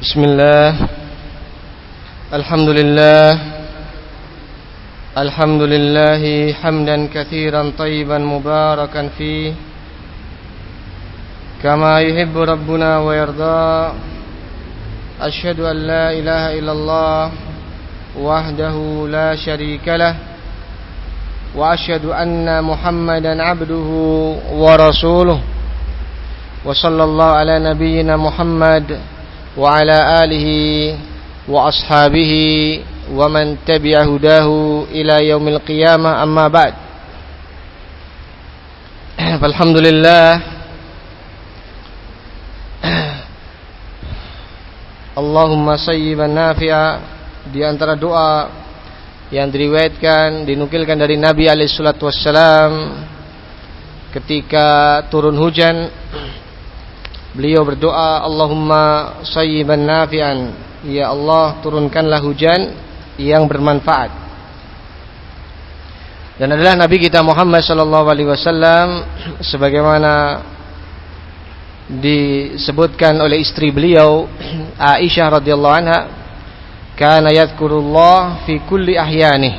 بسم الله. الحمد لله. الحمد لله حمدا كثيرا طيبا مباركا فيه. كما يحب ربنا ويرضى. أشهد أن لا إله إلا الله وحده لا شريك له. وأشهد أن محمدا عبده ورسوله. وصلى الله على نبينا محمد وعلى آله وأصحابه ومن تبع هداه إلى يوم القيامة أما بعد فالحمد لله Allahumma sayyiban nafi'a di antara doa yang diriwayatkan dinukilkan dari Nabi alaihi salatu wassalam ketika turun hujan beliau berdoa Allahumma sayyiban nafi'an. Ya Allah turunkanlah hujan yang bermanfaat. Dan adalah Nabi kita Muhammad sallallahu alaihi wasallam sebagaimana disebutkan oleh istri beliau Aisyah radhiyallahu anha kana yadhkurullah fi kulli ahyani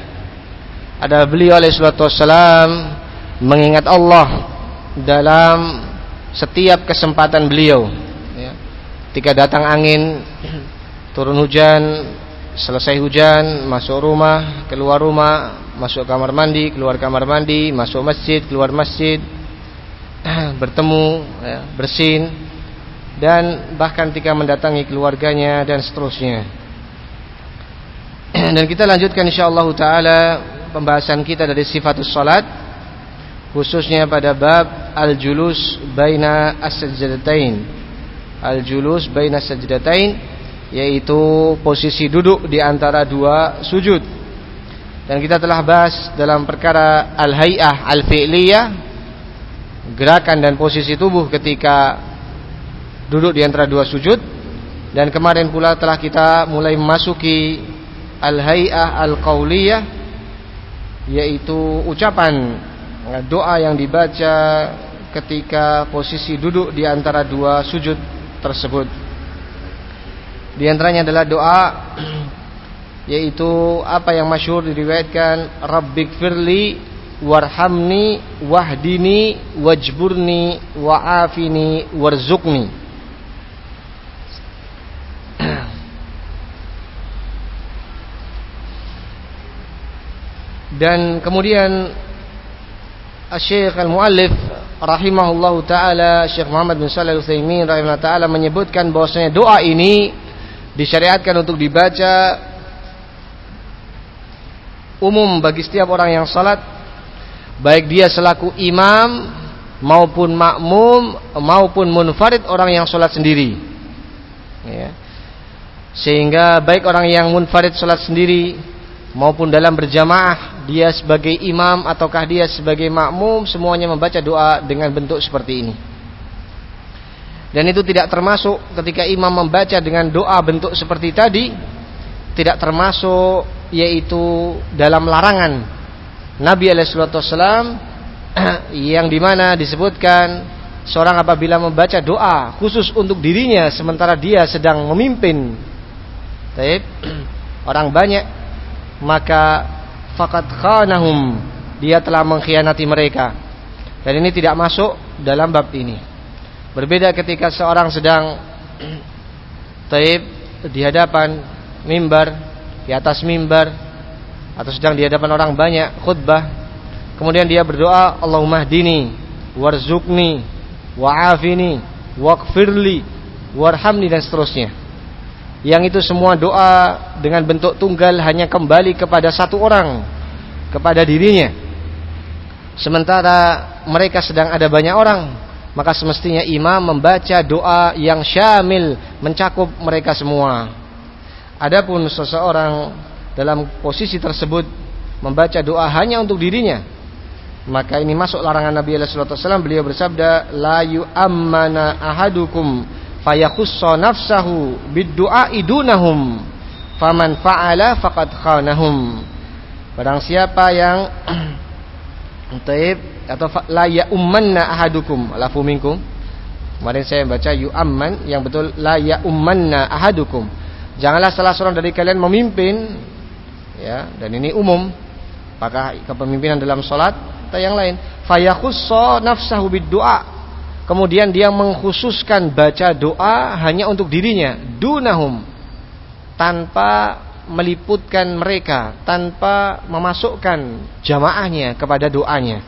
ada beliau alaihi salatu wassalam mengingat Allah dalam setiap kesempatan beliau ya. ketika datang angin turun hujan selesai hujan masuk rumah keluar rumah masuk kamar mandi keluar kamar mandi masuk masjid keluar masjid bertemu ya, bersin dan bahkan ketika mendatangi keluarganya dan seterusnya dan kita lanjutkan insyaallah taala pembahasan kita dari sifatus salat khususnya pada bab al-julus baina as-sajdatain. Al-julus baina as-sajdatain yaitu posisi duduk di antara dua sujud. Dan kita telah bahas dalam perkara al-hay'ah al-fi'liyah gerakan dan posisi tubuh ketika duduk di antara dua sujud. Dan kemarin pula telah kita mulai memasuki al-hay'ah al-qauliyah yaitu ucapan doa yang dibaca ketika posisi duduk di antara dua sujud tersebut. Di antaranya adalah doa yaitu apa yang masyhur diriwayatkan Rabbikfirli warhamni wahdini wajburni wa'afini warzuqni dan kemudian Syekh Al-Muallif rahimahullahu taala Syekh Muhammad bin Shalih Al-Utsaimin rahimahullah taala menyebutkan bahwasanya doa ini disyariatkan untuk dibaca umum bagi setiap orang yang salat baik dia selaku imam maupun makmum maupun munfarid orang yang sholat sendiri ya. sehingga baik orang yang munfarid sholat sendiri maupun dalam berjamaah dia sebagai imam ataukah dia sebagai makmum semuanya membaca doa dengan bentuk seperti ini. Dan itu tidak termasuk ketika imam membaca dengan doa bentuk seperti tadi tidak termasuk yaitu dalam larangan Nabi Alaihissalam yang di mana disebutkan seorang apabila membaca doa khusus untuk dirinya sementara dia sedang memimpin. Taib, orang banyak maka fakat khanahum. Dia telah mengkhianati mereka. Dan ini tidak masuk dalam bab ini. Berbeda ketika seorang sedang taib di hadapan mimbar di atas mimbar atau sedang di hadapan orang banyak khutbah kemudian dia berdoa Allahumma hdini warzuqni wa'afini waghfirli warhamni dan seterusnya yang itu semua doa dengan bentuk tunggal hanya kembali kepada satu orang kepada dirinya. Sementara mereka sedang ada banyak orang maka semestinya imam membaca doa yang syamil mencakup mereka semua. Adapun seseorang dalam posisi tersebut membaca doa hanya untuk dirinya maka ini masuk larangan Nabi alaihi wasallam. Beliau bersabda la yu'ammana ahadukum fayakhussa nafsahu bid-du'a idunahum faman fa'ala faqad khanahum barang siapa yang taib atau la ya'ummanna ahadukum lafu minkum Kemarin saya baca yu'amman yang betul la ya'ummanna ahadukum. Janganlah salah seorang dari kalian memimpin ya dan ini umum. Apakah kepemimpinan dalam salat atau yang lain? Fayakhussa nafsahu bid-du'a. Kemudian dia mengkhususkan baca doa hanya untuk dirinya, dunahum tanpa meliputkan mereka, tanpa memasukkan jamaahnya kepada doanya.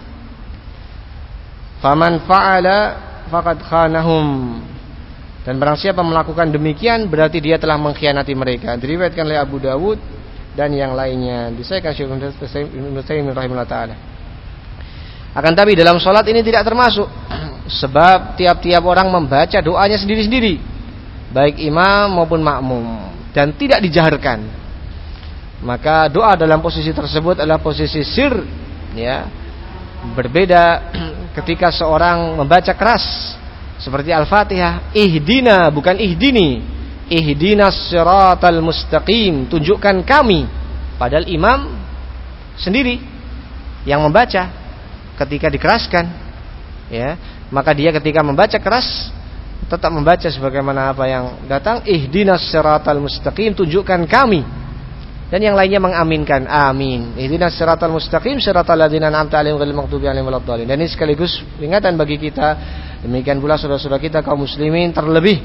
Faman fa'ala faqad khanahum dan barang siapa melakukan demikian berarti dia telah mengkhianati mereka. Diriwayatkan oleh Abu Dawud dan yang lainnya. Disayangkan Syekh Ibnu Taimiyah rahimahullah taala. Akan tapi dalam sholat ini tidak termasuk sebab tiap-tiap orang membaca doanya sendiri-sendiri. Baik imam maupun makmum. Dan tidak dijaharkan. Maka doa dalam posisi tersebut adalah posisi sir. Ya. Berbeda ketika seorang membaca keras. Seperti Al-Fatihah, ihdina bukan ihdini. Ihdinas siratal mustaqim, tunjukkan kami. Padahal imam sendiri yang membaca. Ketika dikeraskan. Ya, maka dia ketika membaca keras tetap membaca sebagaimana apa yang datang ihdinas siratal mustaqim tunjukkan kami. Dan yang lainnya mengaminkan amin. Ihdinas siratal mustaqim siratal ladzina an'amta 'alaihim ghairil maghdubi 'alaihim waladdallin. Dan ini sekaligus peringatan bagi kita demikian pula saudara-saudara kita kaum muslimin terlebih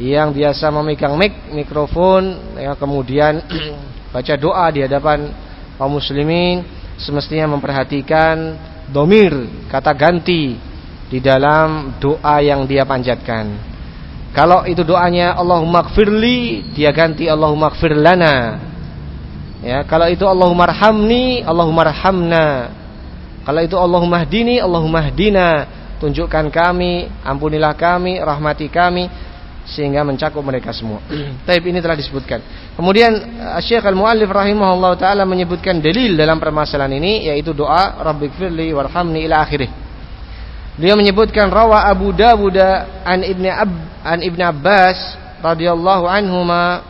yang biasa memegang mic mikrofon ya kemudian baca doa di hadapan kaum muslimin semestinya memperhatikan domir kata ganti di dalam doa yang dia panjatkan kalau itu doanya Allahumma gfirli dia ganti Allahumma gfir lana Ya, kalau itu Allahumma arhamni, Allahumma arhamna. Kalau itu Allahumma hdini, Allahumma hdina. Tunjukkan kami, ampunilah kami, rahmati kami sehingga mencakup mereka semua. Taib ini telah disebutkan. Kemudian Syekh Al-Muallif rahimahullah taala menyebutkan dalil dalam permasalahan ini yaitu doa Rabbighfirli warhamni ila akhirih. Beliau menyebutkan rawa Abu Dawud an Ibn Ab an Ibn Abbas radhiyallahu anhuma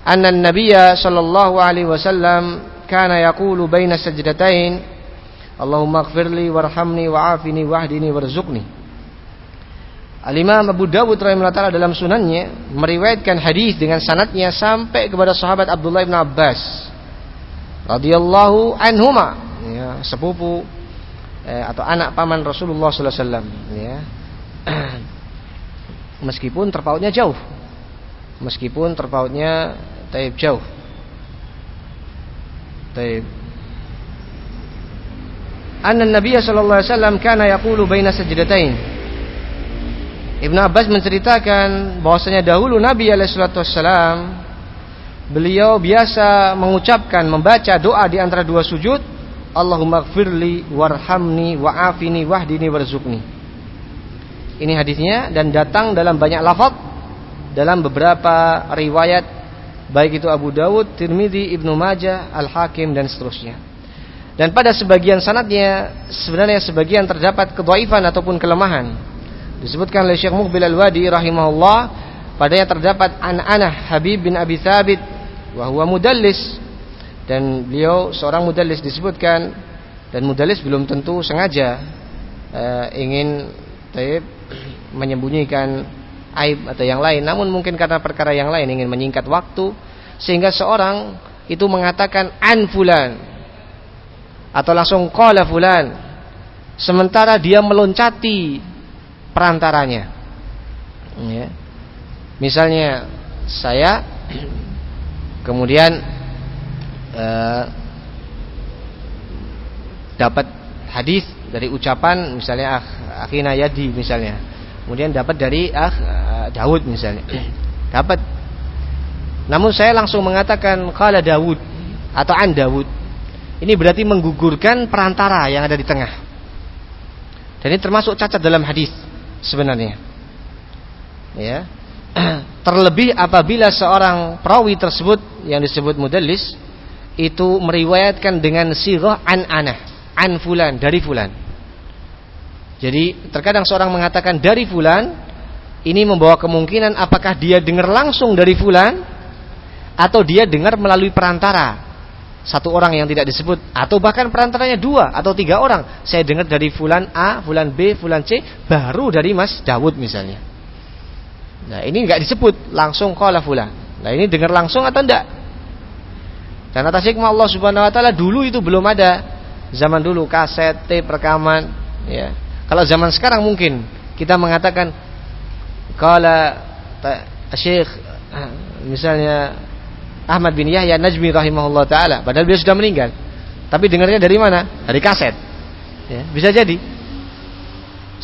anna An Nabiya sallallahu alaihi wasallam kana yaqulu baina sajdatain Allahumma ighfirli warhamni wa'afini wahdini warzuqni. Al-Imam Abu Dawud rahimahullah taala dalam sunannya meriwayatkan hadis dengan sanatnya sampai kepada sahabat Abdullah bin Abbas radhiyallahu anhuma. Ya, sepupu eh, atau anak paman Rasulullah sallallahu alaihi wasallam ya. Meskipun terpautnya jauh. Meskipun terpautnya Taib jauh. Taib. Anna Nabi sallallahu alaihi wasallam kana yaqulu baina sajdatain. Ibnu Abbas menceritakan bahwasanya dahulu Nabi alaihi salatu wasallam beliau biasa mengucapkan membaca doa di antara dua sujud, Allahumma gfirli warhamni wa'afini wahdini warzuqni. Ini hadisnya dan datang dalam banyak lafaz dalam beberapa riwayat baik itu Abu Dawud, Tirmidzi, Ibnu Majah, Al-Hakim dan seterusnya. Dan pada sebagian sanatnya sebenarnya sebagian terdapat kedhaifan ataupun kelemahan. Disebutkan oleh Syekh Muqbil Al-Wadi rahimahullah padanya terdapat an-anah Habib bin Abi Thabit wa huwa mudallis dan beliau seorang mudallis disebutkan dan mudallis belum tentu sengaja uh, ingin taib menyembunyikan aib atau yang lain. Namun mungkin karena perkara yang lain ingin menyingkat waktu sehingga seorang itu mengatakan an fulan. Atau langsung qala fulan. Sementara dia meloncati perantaranya. Ya. misalnya saya kemudian eh, dapat hadis dari ucapan misalnya akhina yadi misalnya. Kemudian dapat dari ah Daud misalnya. Dapat. Namun saya langsung mengatakan kala Daud atau an Daud ini berarti menggugurkan perantara yang ada di tengah. Dan ini termasuk cacat dalam hadis sebenarnya. Ya. Terlebih apabila seorang perawi tersebut yang disebut mudallis itu meriwayatkan dengan sirah an anah an fulan dari fulan jadi terkadang seorang mengatakan dari fulan ini membawa kemungkinan apakah dia dengar langsung dari fulan atau dia dengar melalui perantara satu orang yang tidak disebut atau bahkan perantaranya dua atau tiga orang saya dengar dari fulan A, fulan B, fulan C baru dari Mas Dawud misalnya Nah, ini enggak disebut langsung qala fulan. Nah, ini dengar langsung atau enggak? Dan atas hikmah Allah Subhanahu wa taala dulu itu belum ada. Zaman dulu kaset, tape, rekaman, ya. Kalau zaman sekarang mungkin kita mengatakan qala Syekh misalnya Ahmad bin Yahya Najmi rahimahullah taala padahal beliau sudah meninggal. Tapi dengarnya dari mana? Dari kaset. Ya, bisa jadi.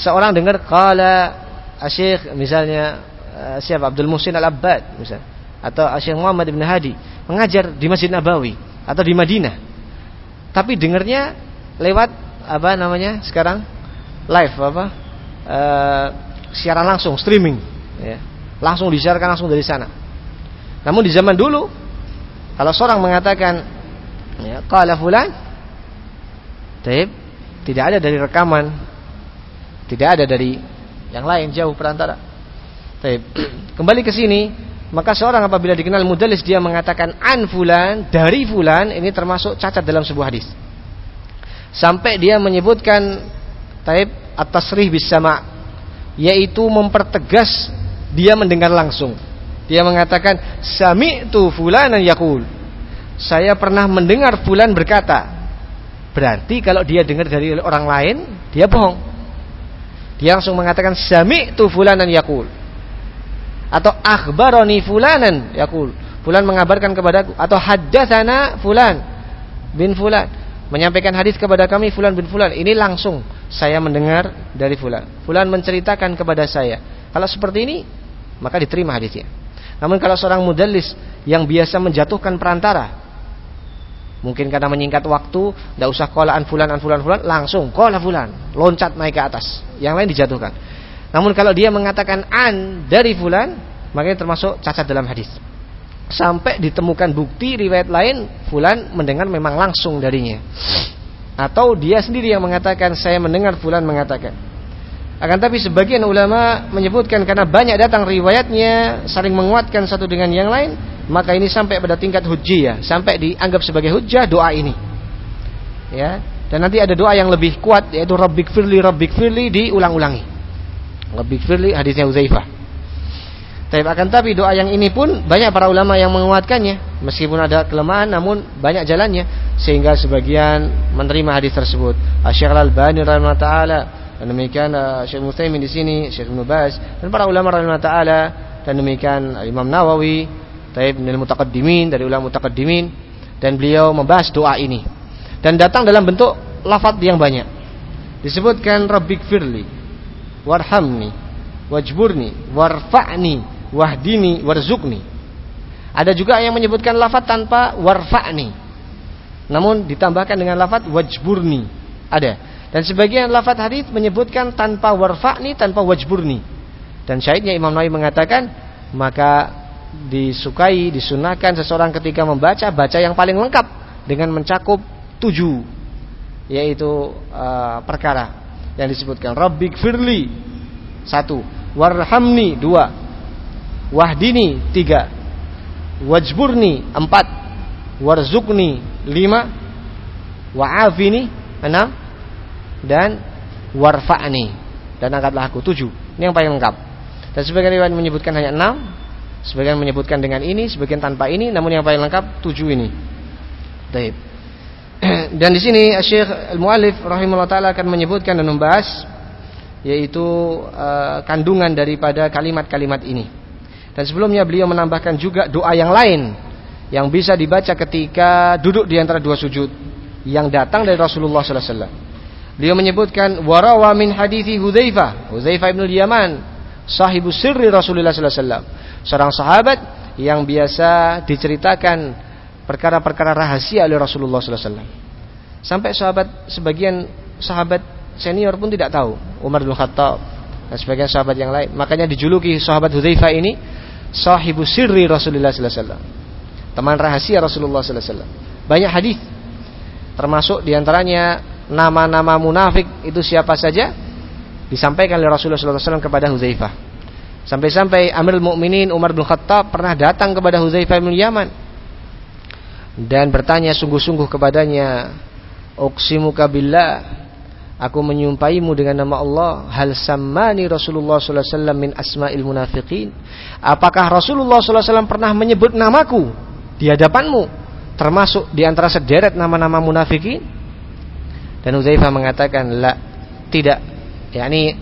Seorang dengar qala Syekh misalnya uh, siapa Abdul Muhsin Al-Abbad misalnya atau Syekh Muhammad bin Hadi mengajar di Masjid Nabawi atau di Madinah. Tapi dengarnya lewat apa namanya sekarang live apa uh, siaran langsung streaming ya. langsung disiarkan langsung dari sana namun di zaman dulu kalau seorang mengatakan ya qala fulan taib tidak ada dari rekaman tidak ada dari yang lain jauh perantara taib kembali ke sini maka seorang apabila dikenal mudallis dia mengatakan an fulan dari fulan ini termasuk cacat dalam sebuah hadis. Sampai dia menyebutkan taib atas rih sama yaitu mempertegas dia mendengar langsung. Dia mengatakan sami tu fulanan yakul saya pernah mendengar fulan berkata berarti kalau dia dengar dari orang lain dia bohong. Dia langsung mengatakan sami tu fulanan yakul atau akhbaroni fulanan yakul fulan mengabarkan kepadaku atau haddatsana fulan bin fulan. Menyampaikan hadis kepada kami fulan bin fulan. Ini langsung saya mendengar dari fulan. Fulan menceritakan kepada saya. Kalau seperti ini maka diterima hadisnya. Namun kalau seorang mudallis yang biasa menjatuhkan perantara mungkin karena menyingkat waktu tidak usah kolaan fulan an fulan fulan langsung kola fulan loncat naik ke atas. Yang lain dijatuhkan namun kalau dia mengatakan an dari fulan maka termasuk cacat dalam hadis. Sampai ditemukan bukti riwayat lain fulan mendengar memang langsung darinya. Atau dia sendiri yang mengatakan saya mendengar fulan mengatakan. Akan tapi sebagian ulama menyebutkan karena banyak datang riwayatnya saling menguatkan satu dengan yang lain maka ini sampai pada tingkat hujjiyah sampai dianggap sebagai hujjah doa ini. Ya dan nanti ada doa yang lebih kuat yaitu rabbik firli diulang-ulangi rabbik firli hadisnya Uzaifah tapi akan tapi doa yang ini pun banyak para ulama yang menguatkannya meskipun ada kelemahan namun banyak jalannya sehingga sebagian menerima hadis tersebut. Syekh Al-Albani rahimahullah taala dan demikian uh, Syekh Mutsaimin di sini, Syekh Ibnu Baz dan para ulama rahimahullah taala dan demikian Imam Nawawi, Taib dari mutaqaddimin dari ulama mutaqaddimin dan beliau membahas doa ini. Dan datang dalam bentuk lafaz yang banyak. Disebutkan Rabbik firli warhamni wajburni warfa'ni wahdini warzukni. Ada juga yang menyebutkan lafat tanpa warfa'ni. Namun ditambahkan dengan lafat wajburni. Ada. Dan sebagian lafat hadis menyebutkan tanpa warfa'ni, tanpa wajburni. Dan syahidnya Imam Nawawi mengatakan, maka disukai, disunahkan seseorang ketika membaca, baca yang paling lengkap dengan mencakup tujuh, yaitu uh, perkara yang disebutkan. Rabbik firli satu, warhamni dua, Wahdini tiga. Wajburni empat. Warzukni lima. Wa'afini enam. Dan Warfa'ni. Dan angkatlah aku tujuh. Ini yang paling lengkap. Dan sebagian riwayat menyebutkan hanya enam. Sebagian menyebutkan dengan ini Sebagian tanpa ini. Namun yang paling lengkap tujuh ini. Taib dan di sini Syekh Al-Muallif rahimahullah taala akan menyebutkan dan membahas yaitu uh, kandungan daripada kalimat-kalimat ini. Dan sebelumnya beliau menambahkan juga doa yang lain yang bisa dibaca ketika duduk di antara dua sujud yang datang dari Rasulullah sallallahu alaihi wasallam. Beliau menyebutkan warawa min hadithi Hudzaifah, Hudzaifah bin Yaman, sahibu sirri Rasulullah sallallahu alaihi wasallam. Seorang sahabat yang biasa diceritakan perkara-perkara rahasia oleh Rasulullah wasallam. Sampai sahabat sebagian sahabat senior pun tidak tahu, Umar bin Khattab dan sebagian sahabat yang lain. Makanya dijuluki sahabat Hudzaifah ini sahibu sirri Rasulullah wasallam. Teman rahasia Rasulullah wasallam. Banyak hadis termasuk di antaranya nama-nama munafik itu siapa saja disampaikan oleh Rasulullah wasallam kepada Hudzaifah. Sampai-sampai Amirul Mukminin Umar bin Khattab pernah datang kepada Hudzaifah bin Yaman dan bertanya sungguh-sungguh kepadanya, "Uqsimuka billah, Aku menyumpaimu dengan nama Allah. Hal sammani Rasulullah sallallahu alaihi wasallam min asma'il munafiqin. Apakah Rasulullah sallallahu alaihi wasallam pernah menyebut namaku di hadapanmu termasuk di antara sederet nama-nama munafikin? Dan Uzaifah mengatakan, "La, tidak." yakni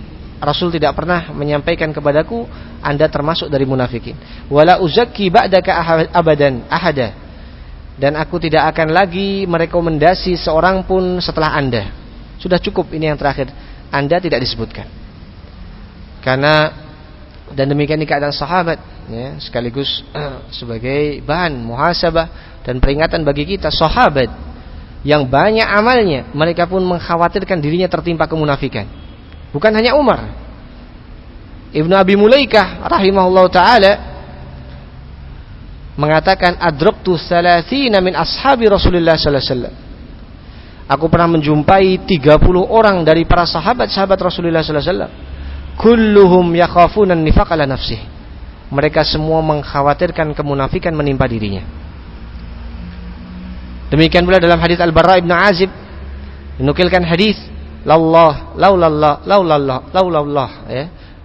Rasul tidak pernah menyampaikan kepadaku Anda termasuk dari munafikin. Wala uzakki ba'daka abadan ahada. Dan aku tidak akan lagi merekomendasi seorang pun setelah Anda. Sudah cukup ini yang terakhir. Anda tidak disebutkan. Karena dan demikian ini keadaan sahabat ya, sekaligus sebagai bahan muhasabah dan peringatan bagi kita sahabat yang banyak amalnya mereka pun mengkhawatirkan dirinya tertimpa kemunafikan Bukan hanya Umar. Ibnu Abi Mulaikah rahimahullah taala mengatakan adraktu salasina min ashabi Rasulullah sallallahu alaihi wasallam. Aku pernah menjumpai 30 orang dari para sahabat-sahabat Rasulullah sallallahu alaihi wasallam. Kulluhum yakhafuna nifaq ala nafsih. Mereka semua mengkhawatirkan kemunafikan menimpa dirinya. Demikian pula dalam hadis Al-Barra ibn Azib dinukilkan hadis lallah laulallah laulallah laulallah ya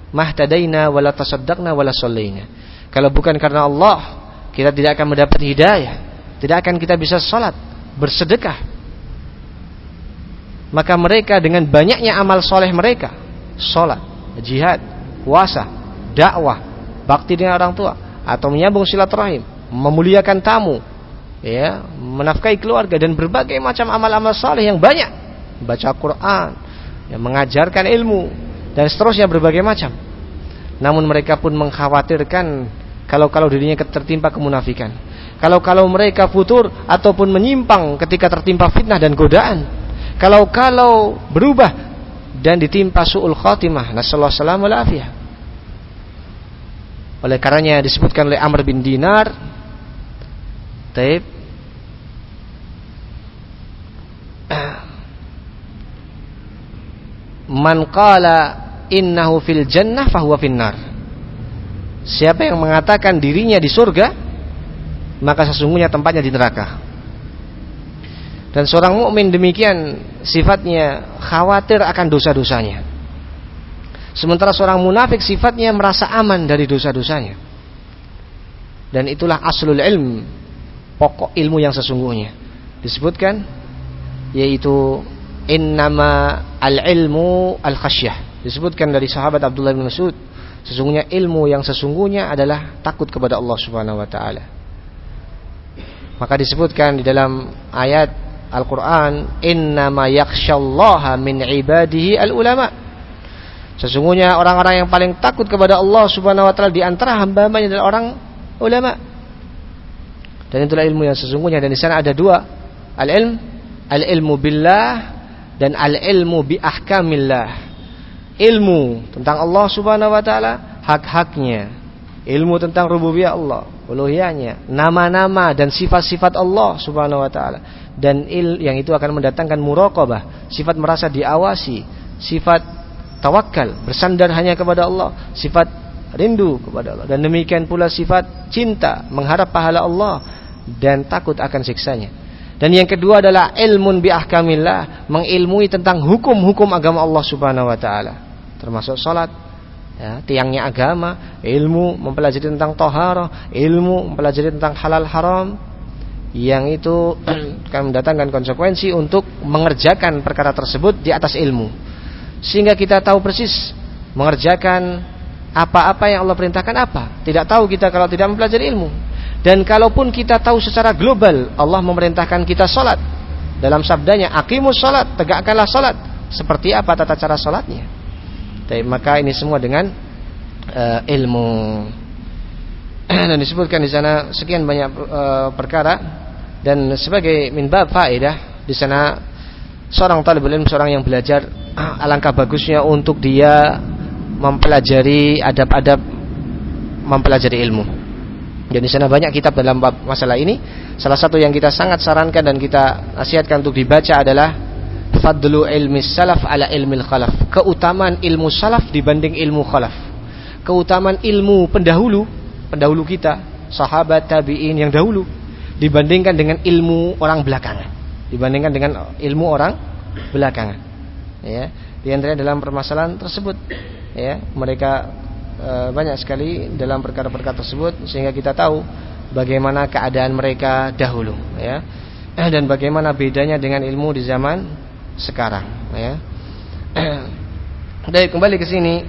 mahtadaina wala tasaddaqna wala sallaina kalau bukan karena Allah kita tidak akan mendapat hidayah. Tidak akan kita bisa salat bersedekah. Maka mereka dengan banyaknya amal soleh mereka salat jihad puasa dakwah bakti dengan orang tua atau menyambung silaturahim memuliakan tamu ya menafkahi keluarga dan berbagai macam amal-amal saleh yang banyak. Baca Quran, yang mengajarkan ilmu dan seterusnya berbagai macam. Namun mereka pun mengkhawatirkan kalau-kalau dirinya tertimpa kemunafikan. Kalau-kalau mereka futur ataupun menyimpang ketika tertimpa fitnah dan godaan. Kalau-kalau berubah dan ditimpa su'ul khatimah. Nasallahu salam Oleh karenanya disebutkan oleh Amr bin Dinar. Taib man qala innahu fil jannah fahuwa finnar. Siapa yang mengatakan dirinya di surga, maka sesungguhnya tempatnya di neraka. Dan seorang mukmin demikian sifatnya khawatir akan dosa-dosanya. Sementara seorang munafik sifatnya merasa aman dari dosa-dosanya. Dan itulah aslul ilm, pokok ilmu yang sesungguhnya. Disebutkan yaitu innama al-ilmu al-khasyah. Disebutkan dari sahabat Abdullah bin Mas'ud, sesungguhnya ilmu yang sesungguhnya adalah takut kepada Allah Subhanahu wa taala. Maka disebutkan di dalam ayat Al-Qur'an, innama yakhsyallaha min ibadihi al-ulama. Sesungguhnya orang-orang yang paling takut kepada Allah Subhanahu wa taala di antara hamba-hambanya adalah orang ulama. Dan itulah ilmu yang sesungguhnya dan di sana ada dua, al-ilm al-ilmu billah dan al-ilmu bi ahkamillah. Ilmu tentang Allah Subhanahu wa taala, hak-haknya. Ilmu tentang rububiyah Allah, uluhiyahnya, nama-nama dan sifat-sifat Allah Subhanahu wa taala. Dan il yang itu akan mendatangkan muraqabah, sifat merasa diawasi, sifat tawakal, bersandar hanya kepada Allah, sifat rindu kepada Allah dan demikian pula sifat cinta, mengharap pahala Allah dan takut akan siksanya. Dan yang kedua adalah ilmun bi ahkamillah, mengilmui tentang hukum-hukum agama Allah Subhanahu wa taala. Termasuk salat, ya, tiangnya agama, ilmu mempelajari tentang toharoh, ilmu mempelajari tentang halal haram, yang itu akan mendatangkan konsekuensi untuk mengerjakan perkara tersebut di atas ilmu. Sehingga kita tahu persis mengerjakan apa-apa yang Allah perintahkan apa. Tidak tahu kita kalau tidak mempelajari ilmu. Dan kalaupun kita tahu secara global Allah memerintahkan kita sholat dalam sabdanya akimus sholat tegakkanlah sholat seperti apa tata cara sholatnya. Tapi, maka ini semua dengan uh, ilmu. Dan disebutkan di sana sekian banyak uh, perkara. Dan sebagai minbab faedah di sana seorang talibul ilmu seorang yang belajar alangkah bagusnya untuk dia mempelajari adab-adab mempelajari ilmu. Dan di sana banyak kitab dalam bab masalah ini. Salah satu yang kita sangat sarankan dan kita nasihatkan untuk dibaca adalah Fadlu ilmi salaf ala ilmi khalaf. Keutamaan ilmu salaf dibanding ilmu khalaf. Keutamaan ilmu pendahulu, pendahulu kita, sahabat tabi'in yang dahulu dibandingkan dengan ilmu orang belakangan. Dibandingkan dengan ilmu orang belakangan. ya di antaranya dalam permasalahan tersebut ya mereka e, banyak sekali dalam perkara-perkara tersebut sehingga kita tahu bagaimana keadaan mereka dahulu ya dan bagaimana bedanya dengan ilmu di zaman sekarang ya. Dari kembali ke sini.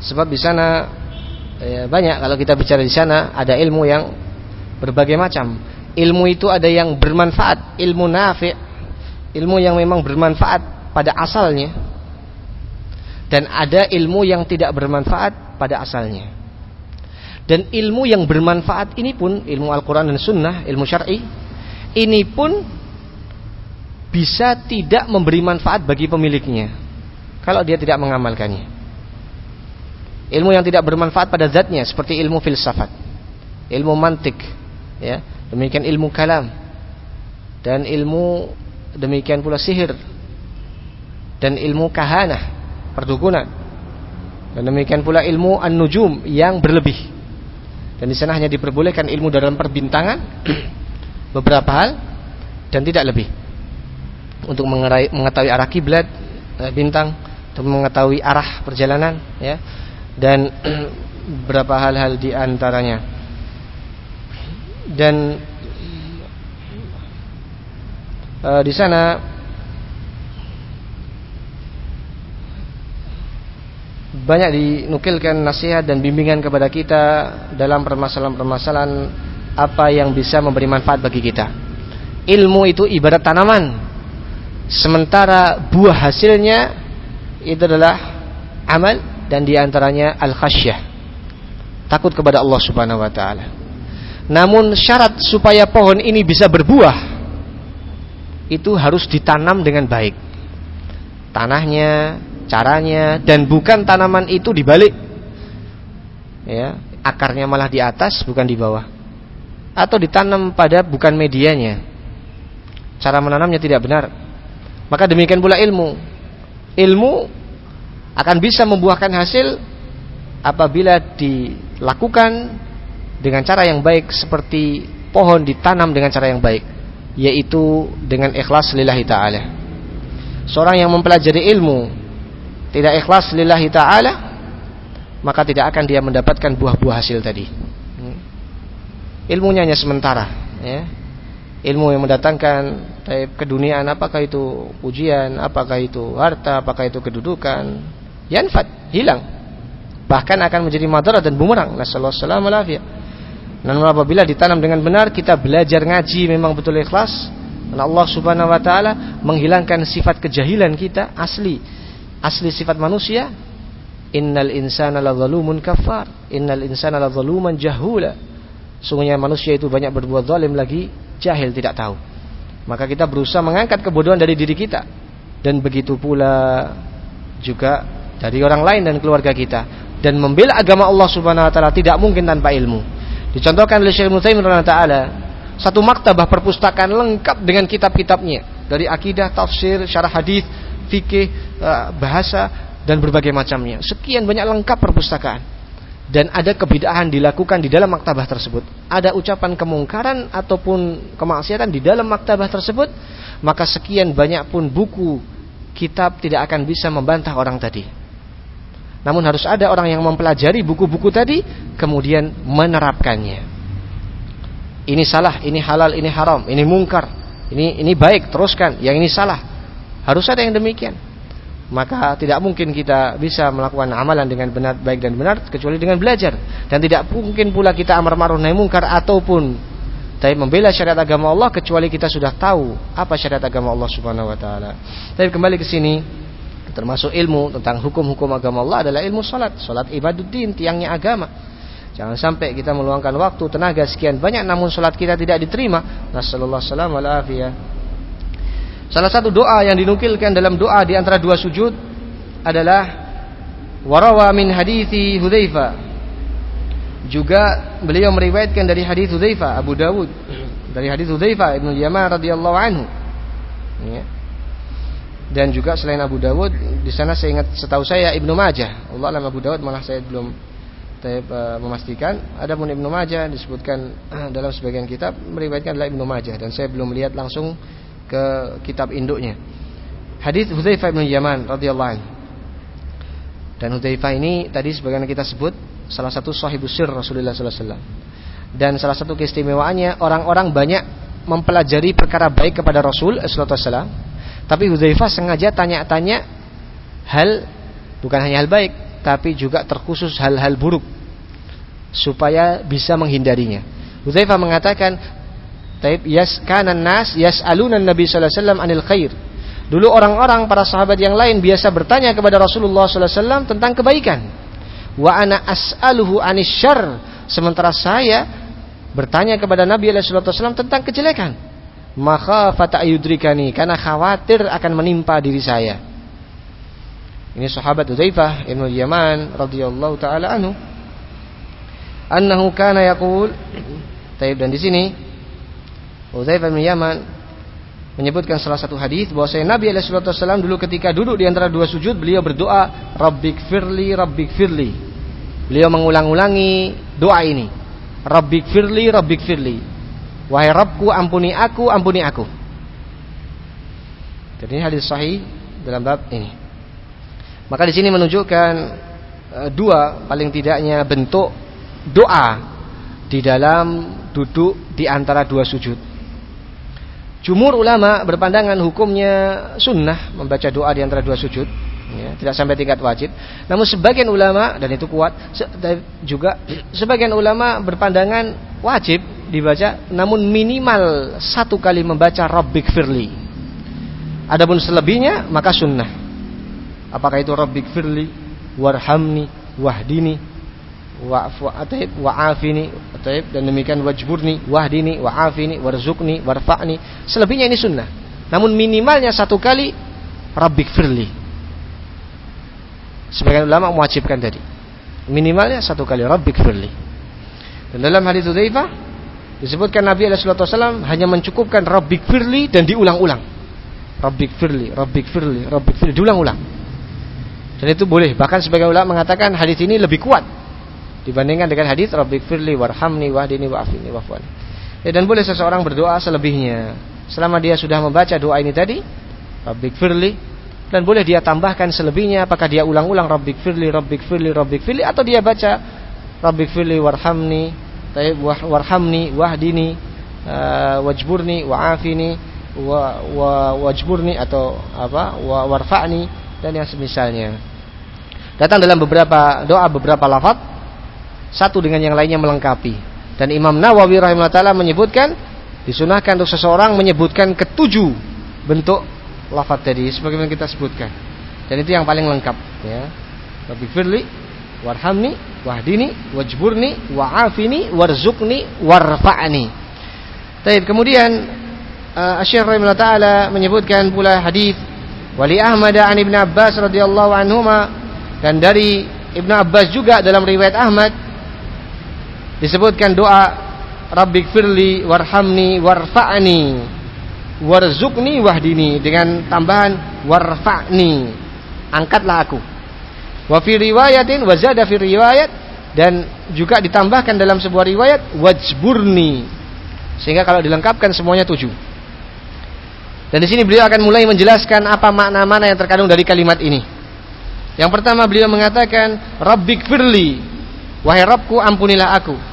Sebab di sana ya, banyak kalau kita bicara di sana ada ilmu yang berbagai macam. Ilmu itu ada yang bermanfaat ilmu nafi ilmu yang memang bermanfaat pada asalnya dan ada ilmu yang tidak bermanfaat pada asalnya. Dan ilmu yang bermanfaat ini pun ilmu Al-Quran dan Sunnah ilmu syar'i ini pun bisa tidak memberi manfaat bagi pemiliknya kalau dia tidak mengamalkannya. Ilmu yang tidak bermanfaat pada zatnya seperti ilmu filsafat ilmu mantik ya demikian ilmu kalam dan ilmu demikian pula sihir dan ilmu kahana perdukunan dan demikian pula ilmu an-nujum yang berlebih. Dan di sana hanya diperbolehkan ilmu dalam perbintangan beberapa hal dan tidak lebih. Untuk mengetahui arah kiblat eh, bintang untuk mengetahui arah perjalanan ya. Dan beberapa hal-hal di antaranya. Dan e, di sana banyak dinukilkan nasihat dan bimbingan kepada kita dalam permasalahan-permasalahan apa yang bisa memberi manfaat bagi kita. Ilmu itu ibarat tanaman, sementara buah hasilnya itu adalah amal dan di antaranya al khasyah takut kepada Allah Subhanahu Wa Taala. Namun syarat supaya pohon ini bisa berbuah itu harus ditanam dengan baik. Tanahnya, caranya dan bukan tanaman itu dibalik. Ya, akarnya malah di atas bukan di bawah. Atau ditanam pada bukan medianya. Cara menanamnya tidak benar. Maka demikian pula ilmu. Ilmu akan bisa membuahkan hasil apabila dilakukan dengan cara yang baik seperti pohon ditanam dengan cara yang baik yaitu dengan ikhlas lillahi taala. Seorang yang mempelajari ilmu tidak ikhlas lillahi taala maka tidak akan dia mendapatkan buah-buah hasil tadi. Ilmunya hanya sementara, ya. Ilmu yang mendatangkan keduniaan apakah itu ujian, apakah itu harta, apakah itu kedudukan, yanfat, hilang. Bahkan akan menjadi madarat dan bumerang. Nasallahu alaihi namun apabila ditanam dengan benar kita belajar ngaji memang betul ikhlas dan Allah Subhanahu wa taala menghilangkan sifat kejahilan kita asli asli sifat manusia innal insana ladzalumun kafar innal insana ladzaluman jahula sungguhnya manusia itu banyak berbuat zalim lagi jahil tidak tahu. Maka kita berusaha mengangkat kebodohan dari diri kita. Dan begitu pula juga dari orang lain dan keluarga kita. Dan membela agama Allah Subhanahu wa taala tidak mungkin tanpa ilmu. Dicontohkan oleh Syekh Muhammad taala satu maktabah perpustakaan lengkap dengan kitab-kitabnya. Dari akidah, tafsir, syarah hadis, fikih, eh, bahasa dan berbagai macamnya. Sekian banyak lengkap perpustakaan. Dan ada kebidahan dilakukan di dalam maktabah tersebut. Ada ucapan kemungkaran ataupun kemaksiatan di dalam maktabah tersebut, maka sekian banyak pun buku kitab tidak akan bisa membantah orang tadi. Namun harus ada orang yang mempelajari buku-buku tadi kemudian menerapkannya. Ini salah, ini halal, ini haram, ini mungkar, ini ini baik, teruskan. Yang ini salah. Harus ada yang demikian. Maka tidak mungkin kita bisa melakukan amalan dengan benar, baik dan benar kecuali dengan belajar. Dan tidak mungkin pula kita amar ma'ruf nahi mungkar ataupun tapi membela syariat agama Allah kecuali kita sudah tahu apa syariat agama Allah Subhanahu wa taala. Tapi kembali ke sini termasuk ilmu tentang hukum-hukum agama Allah adalah ilmu salat. Salat ibaduddin, tiangnya agama. Jangan sampai kita meluangkan waktu, tenaga sekian banyak namun salat kita tidak diterima. Nasallallahu alaihi Salah satu doa yang dinukilkan dalam doa di antara dua sujud adalah warawa min hadithi Hudzaifah. Juga beliau meriwayatkan dari hadis Hudzaifah Abu Dawud. Dari hadis Hudzaifah Ibnu Yaman radhiyallahu anhu. Ya. Dan juga selain Abu Dawud di sana saya ingat setahu saya Ibnu Majah. Allah alam Abu Dawud malah saya belum uh, memastikan. Ada pun Ibnu Majah disebutkan dalam sebagian kitab meriwayatkan adalah Ibnu Majah. Dan saya belum melihat langsung ke kitab induknya. Hadis Hudzaifah bin Yaman radhiyallahu anhu. Dan Hudzaifah ini tadi sebagaimana kita sebut salah satu sahibus sir Rasulullah sallallahu alaihi wasallam. Dan salah satu keistimewaannya orang-orang banyak mempelajari perkara baik kepada Rasul sallallahu alaihi wasallam. Tapi Hudzaifah sengaja tanya-tanya hal bukan hanya hal baik, tapi juga terkhusus hal-hal buruk supaya bisa menghindarinya. Hudzaifah mengatakan, Taib yas kanan nas yas'aluna Nabi wasallam anil khair. Dulu orang-orang para sahabat yang lain biasa bertanya kepada Rasulullah wasallam tentang kebaikan. Wa ana as'aluhu anis. Sementara saya bertanya kepada Nabi wasallam tentang kejelekan. Maka fata ayudrikani karena khawatir akan menimpa diri saya. Ini sahabat Udzaifah Ibnu Yaman radhiyallahu taala anhu. Annahu kana yaqul Taib dan di sini Uzaifah bin Yaman menyebutkan salah satu hadis bahwa saya Nabi alaihi wasallam dulu ketika duduk di antara dua sujud beliau berdoa Rabbik firli Rabbik firli. Beliau mengulang-ulangi doa ini. Rabbik firli Rabbik firli. Wahai Rabbku ampuni aku ampuni aku. Jadi ini hadis sahih dalam bab ini. Maka di sini menunjukkan uh, dua paling tidaknya bentuk doa di dalam duduk di antara dua sujud. Jumur ulama berpandangan hukumnya sunnah membaca doa di antara dua sujud, ya, tidak sampai tingkat wajib. Namun sebagian ulama dan itu kuat se juga sebagian ulama berpandangan wajib dibaca, namun minimal satu kali membaca Rabbik Firli. Adapun selebihnya maka sunnah. Apakah itu Rabbik Firli, Warhamni, Wahdini, wa'fu wa'afini dan demikian wajburni wahdini wa'afini warzuqni warfa'ni. Selebihnya ini sunnah. Namun minimalnya satu kali rabbik firli. Sebagian ulama mewajibkan tadi. Minimalnya satu kali rabbik firli. Dan dalam hadis Hudzaifah disebutkan Nabi SAW hanya mencukupkan rabbik firli dan diulang-ulang. Rabbik firli rabbik firli rabbik firli diulang-ulang. Dan itu boleh. Bahkan sebagian ulama mengatakan hadis ini lebih kuat dibandingkan dengan hadis Rabbik firli warhamni wahdini wa'afini wa'fuani. Ya, dan boleh seseorang berdoa selebihnya selama dia sudah membaca doa ini tadi Rabbik firli dan boleh dia tambahkan selebihnya apakah dia ulang-ulang Rabbik firli Rabbik firli Rabbik firli atau dia baca Rabbik firli warhamni warhamni wahdini uh, wajburni wa'afini wa, wa wajburni atau apa wa warfa'ni dan yang semisalnya datang dalam beberapa doa beberapa lafaz satu dengan yang lainnya melengkapi. Dan Imam Nawawi rahimahullah taala menyebutkan disunahkan untuk seseorang menyebutkan ketujuh bentuk lafaz tadi sebagaimana kita sebutkan. Dan itu yang paling lengkap ya. Rabbi firli warhamni wahdini wajburni wa'afini warzuqni warfa'ni. Baik, kemudian uh, Syekh rahimahullah taala menyebutkan pula hadis Wali Ahmad an Ibnu Abbas radhiyallahu anhuma dan dari Ibnu Abbas juga dalam riwayat Ahmad disebutkan doa Rabbik firli warhamni warfa'ni warzukni wahdini dengan tambahan warfa'ni. Angkatlah aku. Wa fi riwayatin wa zada fi riwayat dan juga ditambahkan dalam sebuah riwayat wajburni sehingga kalau dilengkapkan semuanya tujuh. Dan di sini beliau akan mulai menjelaskan apa makna-makna yang terkandung dari kalimat ini. Yang pertama beliau mengatakan Rabbik firli Wahai Rabbku ampunilah aku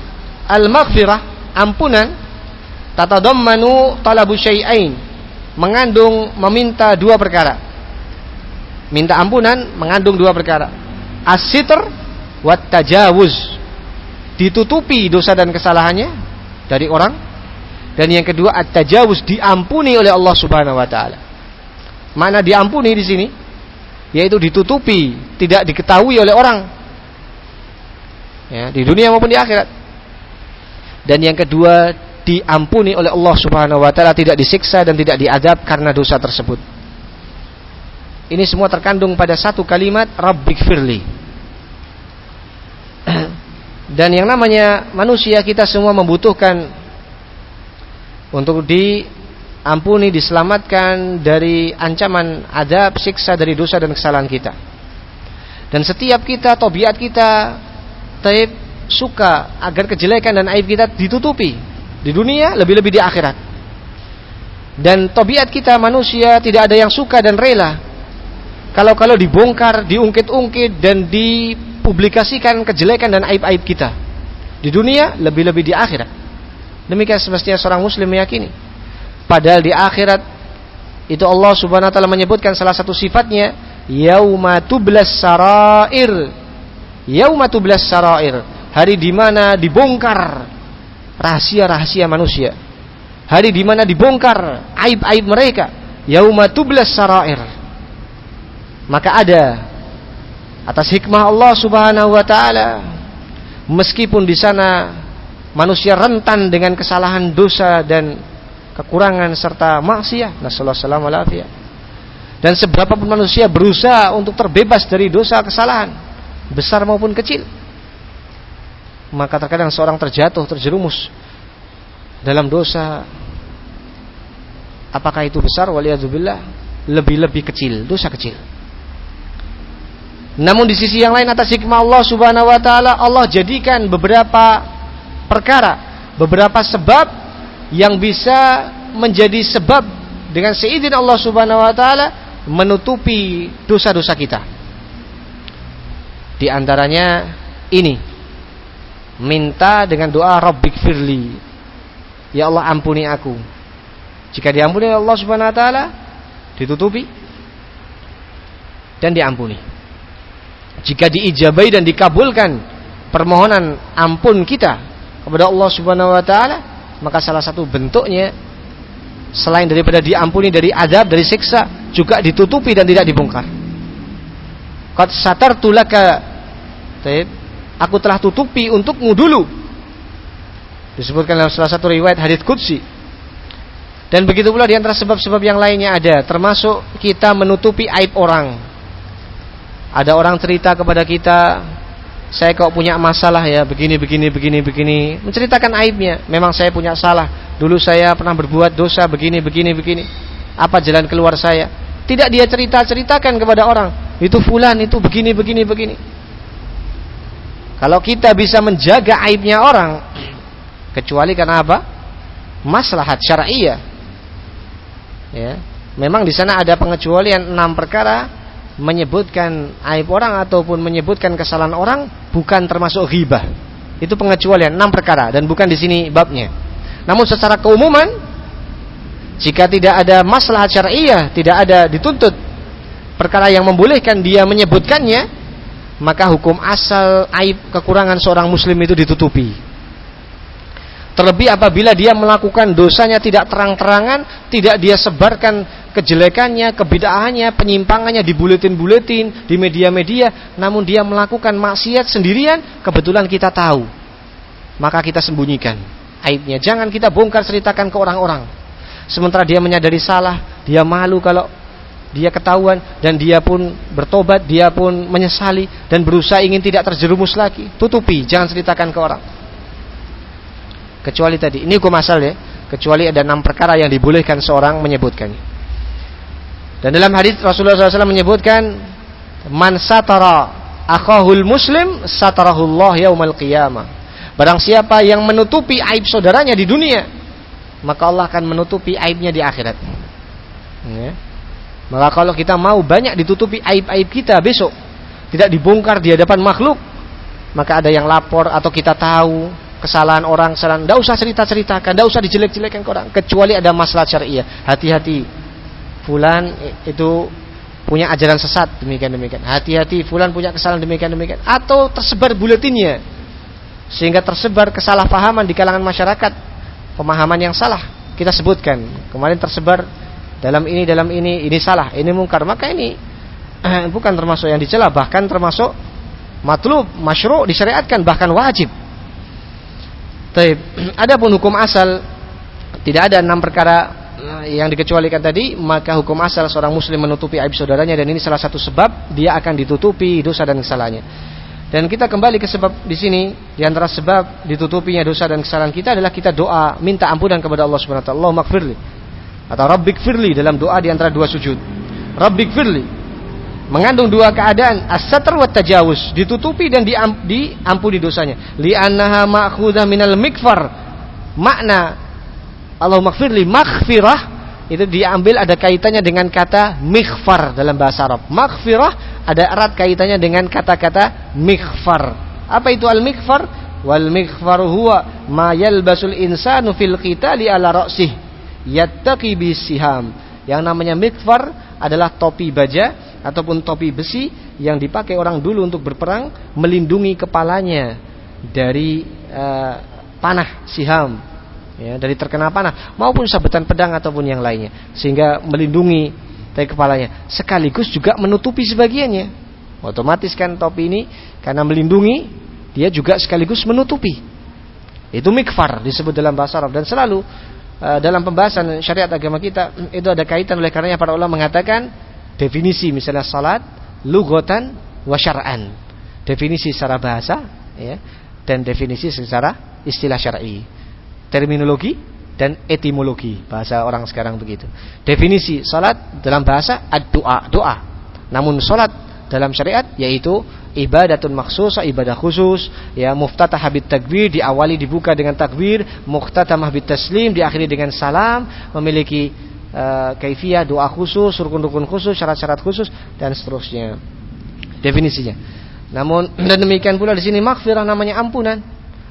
Al-maghfirah, ampunan tatadammanu talabu syai'ain, mengandung meminta dua perkara. Minta ampunan mengandung dua perkara. As-sitr wat tajawuz. Ditutupi dosa dan kesalahannya dari orang dan yang kedua at-tajawuz diampuni oleh Allah Subhanahu wa taala. Mana diampuni di sini? Yaitu ditutupi, tidak diketahui oleh orang. Ya, di dunia maupun di akhirat dan yang kedua diampuni oleh Allah Subhanahu wa taala tidak disiksa dan tidak diadab karena dosa tersebut. Ini semua terkandung pada satu kalimat Rabbik firli. Dan yang namanya manusia kita semua membutuhkan untuk diampuni, diselamatkan dari ancaman adab, siksa dari dosa dan kesalahan kita. Dan setiap kita, tobiat kita, taib suka agar kejelekan dan aib kita ditutupi di dunia lebih-lebih di akhirat. Dan tobiat kita manusia tidak ada yang suka dan rela. Kalau-kalau dibongkar, diungkit-ungkit dan dipublikasikan kejelekan dan aib-aib kita. Di dunia, lebih-lebih di akhirat. Demikian semestinya seorang muslim meyakini. Padahal di akhirat itu Allah Subhanahu wa taala menyebutkan salah satu sifatnya yauma tublas sarair. Yauma tublas sarair, hari di mana dibongkar rahasia-rahasia manusia. Hari di mana dibongkar aib-aib mereka. Yauma tublas sarair. Maka ada atas hikmah Allah Subhanahu wa taala meskipun di sana manusia rentan dengan kesalahan dosa dan kekurangan serta maksiat. Nasallallahu alaihi dan seberapa pun manusia berusaha untuk terbebas dari dosa kesalahan besar maupun kecil maka terkadang seorang terjatuh terjerumus dalam dosa. Apakah itu besar? Waliyadzubillah lebih-lebih kecil dosa kecil. Namun di sisi yang lain atas hikmah Allah subhanahu wa ta'ala Allah jadikan beberapa perkara beberapa sebab yang bisa menjadi sebab dengan seizin Allah subhanahu wa ta'ala menutupi dosa-dosa kita. Di antaranya ini minta dengan doa Rabbik firli Ya Allah ampuni aku. Jika diampuni Allah Subhanahu wa taala, ditutupi dan diampuni. Jika diijabai dan dikabulkan permohonan ampun kita kepada Allah Subhanahu wa taala, maka salah satu bentuknya selain daripada diampuni dari azab, dari siksa, juga ditutupi dan tidak dibongkar. Qad satartu laka Aku telah tutupi untukmu dulu Disebutkan dalam salah satu riwayat hadits qudsi. Dan begitu pula di antara sebab-sebab yang lainnya ada, termasuk kita menutupi aib orang. Ada orang cerita kepada kita, saya kok punya masalah ya, begini begini begini begini, menceritakan aibnya. Memang saya punya salah. Dulu saya pernah berbuat dosa begini begini begini. Apa jalan keluar saya? Tidak dia cerita-ceritakan kepada orang. Itu fulan itu begini begini begini. Kalau kita bisa menjaga aibnya orang, kecuali karena apa? Maslahat syar'iyah. Ya. Memang di sana ada pengecualian enam perkara menyebutkan aib orang ataupun menyebutkan kesalahan orang bukan termasuk ghibah. Itu pengecualian enam perkara dan bukan di sini babnya. Namun secara keumuman jika tidak ada maslahat syar'iyah, tidak ada dituntut perkara yang membolehkan dia menyebutkannya, maka hukum asal aib kekurangan seorang muslim itu ditutupi. Terlebih apabila dia melakukan dosanya tidak terang-terangan, tidak dia sebarkan kejelekannya, kebidaannya, penyimpangannya di buletin-buletin, di media-media, namun dia melakukan maksiat sendirian, kebetulan kita tahu. Maka kita sembunyikan aibnya. Jangan kita bongkar ceritakan ke orang-orang. Sementara dia menyadari salah, dia malu kalau dia ketahuan dan dia pun bertobat, dia pun menyesali dan berusaha ingin tidak terjerumus lagi. Tutupi, jangan ceritakan ke orang. Kecuali tadi, ini hukum asal ya. Kecuali ada enam perkara yang dibolehkan seorang menyebutkannya. Dan dalam hadis Rasulullah SAW menyebutkan, Man satara akhahul muslim satarahullah yaumal qiyamah. Barang siapa yang menutupi aib saudaranya di dunia, maka Allah akan menutupi aibnya di akhirat. Ya. Maka kalau kita mau banyak ditutupi aib-aib kita besok, tidak dibongkar di hadapan makhluk, maka ada yang lapor atau kita tahu kesalahan orang, kesalahan, tidak usah cerita-ceritakan, tidak usah dijelek-jelekan ke orang, kecuali ada masalah syariah. Hati-hati, fulan itu punya ajaran sesat demikian demikian. Hati-hati, fulan punya kesalahan demikian demikian. Atau tersebar buletinnya, sehingga tersebar kesalahpahaman di kalangan masyarakat, pemahaman yang salah. Kita sebutkan kemarin tersebar dalam ini dalam ini ini salah, ini mungkar. Maka ini bukan termasuk yang dicela, bahkan termasuk matlub, masyru' disyariatkan bahkan wajib Taib. Adapun hukum asal tidak ada enam perkara eh, yang dikecualikan tadi, maka hukum asal seorang muslim menutupi aib saudaranya dan ini salah satu sebab dia akan ditutupi dosa dan kesalahannya. Dan kita kembali ke sebab di sini di antara sebab ditutupinya dosa dan kesalahan kita adalah kita doa minta ampunan kepada Allah Subhanahu wa taala. Allahumma atau Rabbik firli dalam doa di antara dua sujud. Rabbik firli mengandung dua keadaan as-satr wa tajawuz ditutupi dan diampuni dosanya li'annaha ma'khudhah minal mikfar makna Allah maghfirli maghfirah itu diambil ada kaitannya dengan kata mighfar dalam bahasa Arab. Maghfirah ada erat kaitannya dengan kata-kata mighfar. Apa itu al-mighfar? Wal mighfar huwa ma yalbasul insanu fil qitali ala ra'sih yattaqi bisiham. Yang namanya mighfar adalah topi baja ataupun topi besi yang dipakai orang dulu untuk berperang melindungi kepalanya dari uh, panah siham ya, dari terkena panah maupun sabetan pedang ataupun yang lainnya sehingga melindungi dari kepalanya. Sekaligus juga menutupi sebagiannya. Otomatis kan topi ini karena melindungi dia juga sekaligus menutupi. Itu mikfar disebut dalam bahasa Arab dan selalu dalam pembahasan syariat agama kita itu ada kaitan. Oleh karenanya para ulama mengatakan definisi misalnya salat lugotan wasyar'an definisi secara bahasa ya dan definisi secara istilah syar'i. Terminologi dan etimologi. Bahasa orang sekarang begitu. Definisi salat dalam bahasa ad-doa, doa. Namun salat dalam syariat yaitu ibadatun maksus, ibadah khusus, ya muftatah habit takbir diawali dibuka dengan takbir, mukhtatamah habit taslim diakhiri dengan salam, memiliki uh, kaifiyah doa khusus, rukun-rukun khusus, syarat-syarat khusus dan seterusnya. Definisinya. Namun dan demikian pula di sini maghfirah namanya ampunan.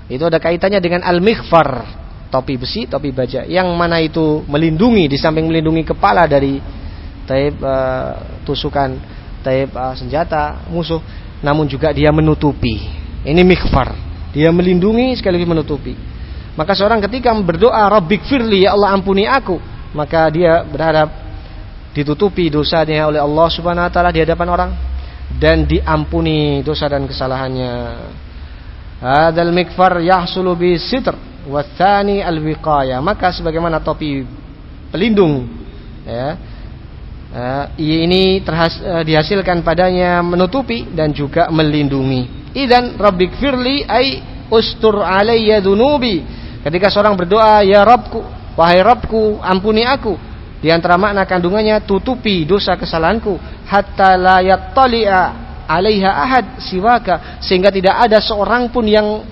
Itu ada kaitannya dengan al-mighfar topi besi, topi baja. Yang mana itu melindungi di samping melindungi kepala dari taib uh, tusukan taib uh, senjata musuh, namun juga dia menutupi. Ini mikfar. Dia melindungi sekaligus menutupi. Maka seorang ketika berdoa, Rabbik firli, ya Allah ampuni aku. Maka dia berharap ditutupi dosanya oleh Allah subhanahu wa ta'ala di hadapan orang. Dan diampuni dosa dan kesalahannya. Hadal mikfar yahsulu bi sitr Wathani al-wiqaya. Maka sebagaimana topi pelindung ya. Uh, ini terhas, uh, dihasilkan padanya menutupi dan juga melindungi. Idan rabbik firli ay ustur alayya dunubi. Ketika seorang berdoa, ya Rabbku, wahai Rabbku, ampuni aku. Di antara makna kandungannya tutupi dosa kesalahanku hatta la yattali'a alaiha ahad siwaka sehingga tidak ada seorang pun yang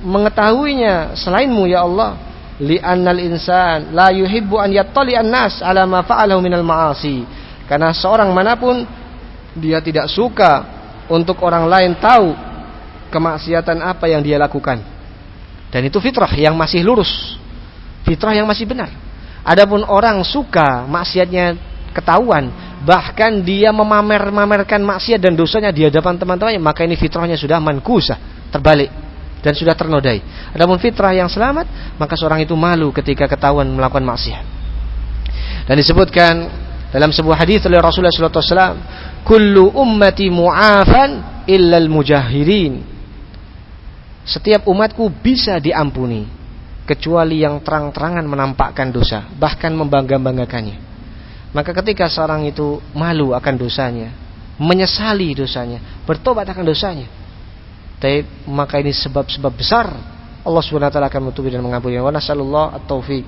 mengetahuinya selainmu ya Allah li'annal insan la yuhibbu an yattali an-nas ala ma fa'alahu minal ma'asi. Karena seorang mana pun dia tidak suka untuk orang lain tahu kemaksiatan apa yang dia lakukan. Dan itu fitrah yang masih lurus. Fitrah yang masih benar. Adapun orang suka maksiatnya ketahuan bahkan dia memamer-mamerkan maksiat dan dosanya di hadapan teman-temannya maka ini fitrahnya sudah mankusah terbalik dan sudah ternodai. Adapun fitrah yang selamat, maka seorang itu malu ketika ketahuan melakukan maksiat. Dan disebutkan dalam sebuah hadis oleh Rasulullah SAW, "Kullu ummati mu'afan illal mujahirin." Setiap umatku bisa diampuni kecuali yang terang-terangan menampakkan dosa, bahkan membangga-banggakannya. Maka ketika seorang itu malu akan dosanya, menyesali dosanya, bertobat akan dosanya, Taib, maka ini sebab-sebab besar Allah Subhanahu wa taala akan menutupi dan mengampuni. Wa nasallallahu at-taufik.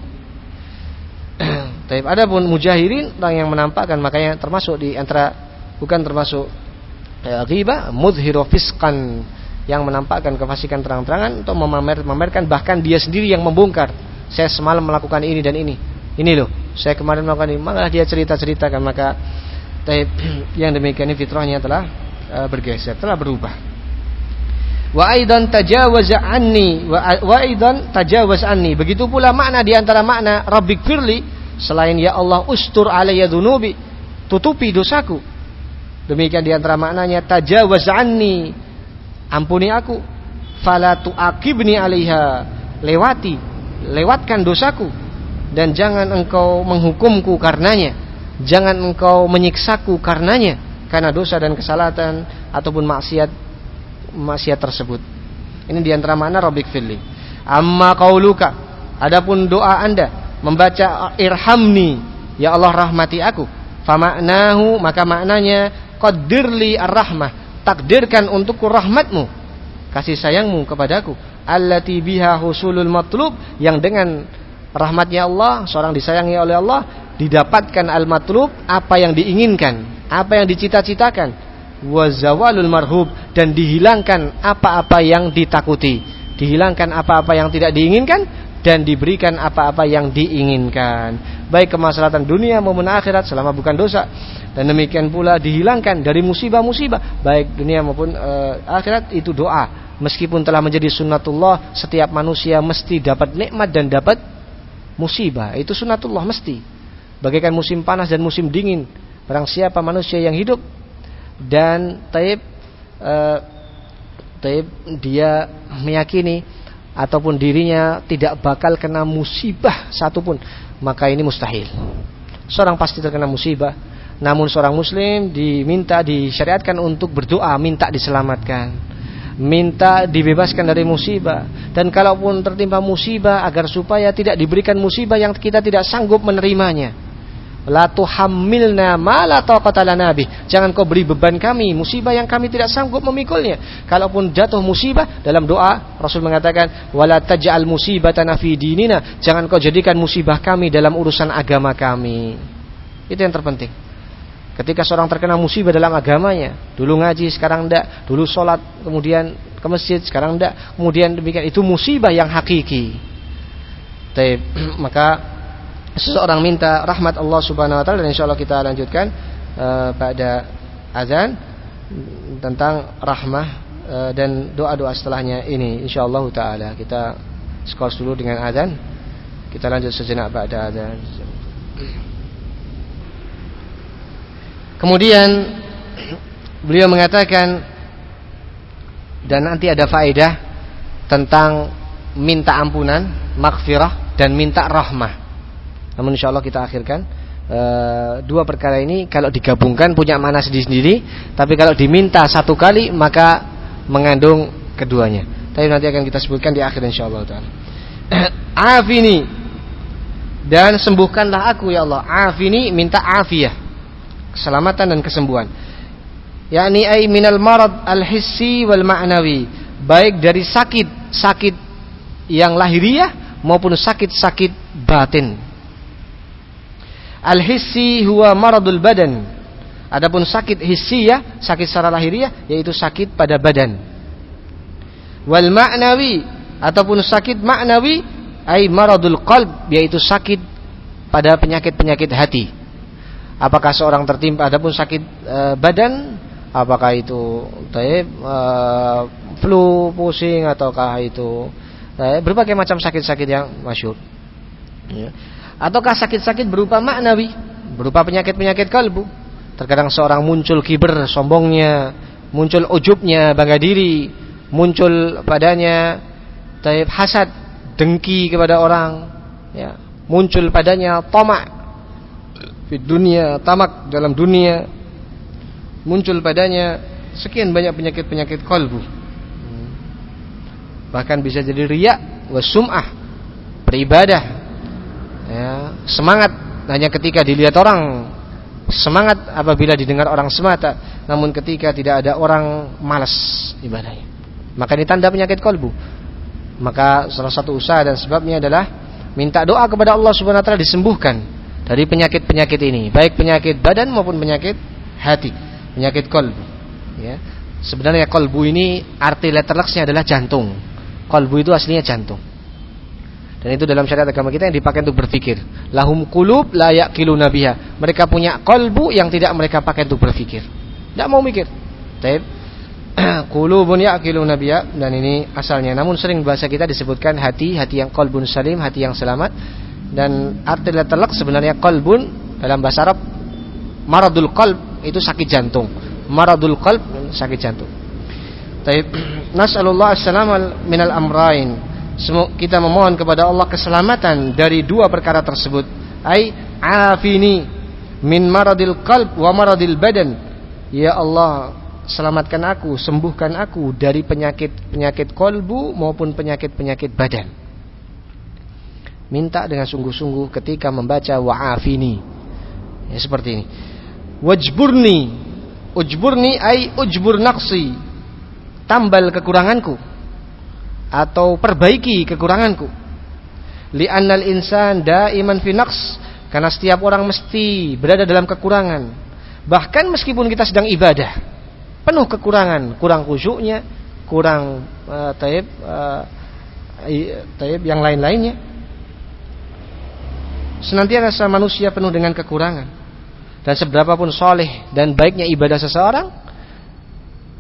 Taib, adapun mujahirin orang yang menampakkan makanya termasuk di antara bukan termasuk ya, ghibah mudhiru fisqan yang menampakkan kefasikan terang-terangan untuk memamer memamerkan bahkan dia sendiri yang membongkar. Saya semalam melakukan ini dan ini. Ini loh, saya kemarin melakukan ini. Malah dia cerita-ceritakan maka taib, yang demikian ini fitrahnya telah uh, bergeser, telah berubah wa aidan tajawaz anni wa aidan tajawaz anni. Begitu pula makna di antara makna rabbik firli selain ya Allah ustur alayya dunubi tutupi dosaku. Demikian di antara maknanya tajawaz anni ampuni aku. Fala tuaqibni alaiha lewati lewatkan dosaku. Dan jangan engkau menghukumku karenanya. Jangan engkau menyiksaku karenanya. Karena dosa dan kesalahan ataupun maksiat maksiat tersebut. Ini di antara mana Rabbik Fili. Amma qauluka. Adapun doa Anda membaca irhamni, ya Allah rahmati aku. Famaknahu maka maknanya qaddirli ar-rahmah. Takdirkan untukku rahmatmu, kasih sayangmu kepadaku. Allati biha husulul matlub yang dengan rahmatnya Allah, seorang disayangi oleh Allah, didapatkan al-matlub apa yang diinginkan, apa yang dicita-citakan wazawalul marhub dan dihilangkan apa-apa yang ditakuti, dihilangkan apa-apa yang tidak diinginkan dan diberikan apa-apa yang diinginkan. baik kemaslahatan dunia maupun akhirat selama bukan dosa. Dan demikian pula dihilangkan dari musibah-musibah baik dunia maupun e, akhirat itu doa. Meskipun telah menjadi sunnatullah, setiap manusia mesti dapat nikmat dan dapat musibah. Itu sunnatullah mesti. Bagaikan musim panas dan musim dingin. Barang siapa manusia yang hidup dan taib e, taib dia meyakini ataupun dirinya tidak bakal kena musibah satupun, maka ini mustahil. Seorang pasti terkena musibah, namun seorang muslim diminta disyariatkan untuk berdoa minta diselamatkan, minta dibebaskan dari musibah dan kalaupun tertimpa musibah agar supaya tidak diberikan musibah yang kita tidak sanggup menerimanya. La tuhammilna ma la taqata lana Jangan kau beri beban kami musibah yang kami tidak sanggup memikulnya. Kalaupun jatuh musibah dalam doa Rasul mengatakan wala taj'al musibatana fi dinina. Jangan kau jadikan musibah kami dalam urusan agama kami. Itu yang terpenting. Ketika seorang terkena musibah dalam agamanya, dulu ngaji, sekarang tidak, dulu sholat, kemudian ke masjid, sekarang tidak, kemudian demikian itu musibah yang hakiki. Tapi, maka seseorang minta rahmat Allah Subhanahu wa taala dan insyaallah kita lanjutkan uh, pada azan tentang rahmah uh, dan doa-doa setelahnya ini. Insyaallah taala kita skor dulu dengan azan. Kita lanjut sejenak pada azan. Kemudian beliau mengatakan dan nanti ada faedah tentang minta ampunan, maghfirah dan minta rahmah. Namun insya Allah kita akhirkan e, dua perkara ini kalau digabungkan punya mana sendiri-sendiri, tapi kalau diminta satu kali maka mengandung keduanya. Tapi nanti akan kita sebutkan di akhir insya Allah. Afini dan sembuhkanlah aku ya Allah. Afini minta afiyah, keselamatan dan kesembuhan. Yakni ay minal marad al hissi wal ma'nawi, baik dari sakit sakit yang lahiriah maupun sakit-sakit batin Al-hissi huwa maradul badan. Adapun sakit hissiyah, sakit secara lahiriah yaitu sakit pada badan. Wal ma'nawi ataupun sakit ma'nawi ai maradul qalb yaitu sakit pada penyakit-penyakit hati. Apakah seorang tertimpa adapun sakit e, badan apakah itu e, flu pusing ataukah itu e, berbagai macam sakit-sakit yang masyhur. Ya ataukah sakit-sakit berupa maknawi, berupa penyakit-penyakit kalbu. Terkadang seorang muncul kiber, sombongnya, muncul ujubnya, bangga diri, muncul padanya taib hasad, dengki kepada orang, ya, muncul padanya tamak di dunia, tamak dalam dunia, muncul padanya sekian banyak penyakit-penyakit kalbu. Bahkan bisa jadi riak, wasum'ah, beribadah, ya, semangat. Hanya ketika dilihat orang semangat apabila didengar orang semata. Namun ketika tidak ada orang malas ibadahnya maka ini tanda penyakit kolbu. Maka salah satu usaha dan sebabnya adalah minta doa kepada Allah subhanahu wa ta'ala disembuhkan dari penyakit-penyakit ini. Baik penyakit badan maupun penyakit hati penyakit kolbu. Ya. Sebenarnya kolbu ini arti letterlexnya adalah jantung. Kolbu itu aslinya jantung dan itu dalam syariat agama kita yang dipakai untuk berpikir. Lahum kulub layak kilu nabiha. Mereka punya kolbu yang tidak mereka pakai untuk berpikir. Tidak mau mikir. Taib. Kulubun kilu nabiha. Dan ini asalnya. Namun sering bahasa kita disebutkan hati. Hati yang kolbun salim. Hati yang selamat. Dan arti letelak sebenarnya kolbun dalam bahasa Arab. Maradul kolb itu sakit jantung. Maradul kolb sakit jantung. Taib. Nas'alullah as-salam minal amrain kita memohon kepada Allah keselamatan dari dua perkara tersebut. Ai afini min maradil qalb wa maradil badan. Ya Allah selamatkan aku sembuhkan aku dari penyakit-penyakit kolbu maupun penyakit-penyakit badan. Minta dengan sungguh-sungguh ketika membaca wa'afini ya seperti ini. Wajburni. Ujburni ai ujbur naqsi. Tambal kekuranganku atau perbaiki kekuranganku. Li'annal insan daiman fi naqs karena setiap orang mesti berada dalam kekurangan. Bahkan meskipun kita sedang ibadah, penuh kekurangan, kurang khusyuknya, kurang uh, taib uh, taib yang lain-lainnya. senantiasa manusia penuh dengan kekurangan. Dan seberapa pun soleh dan baiknya ibadah seseorang,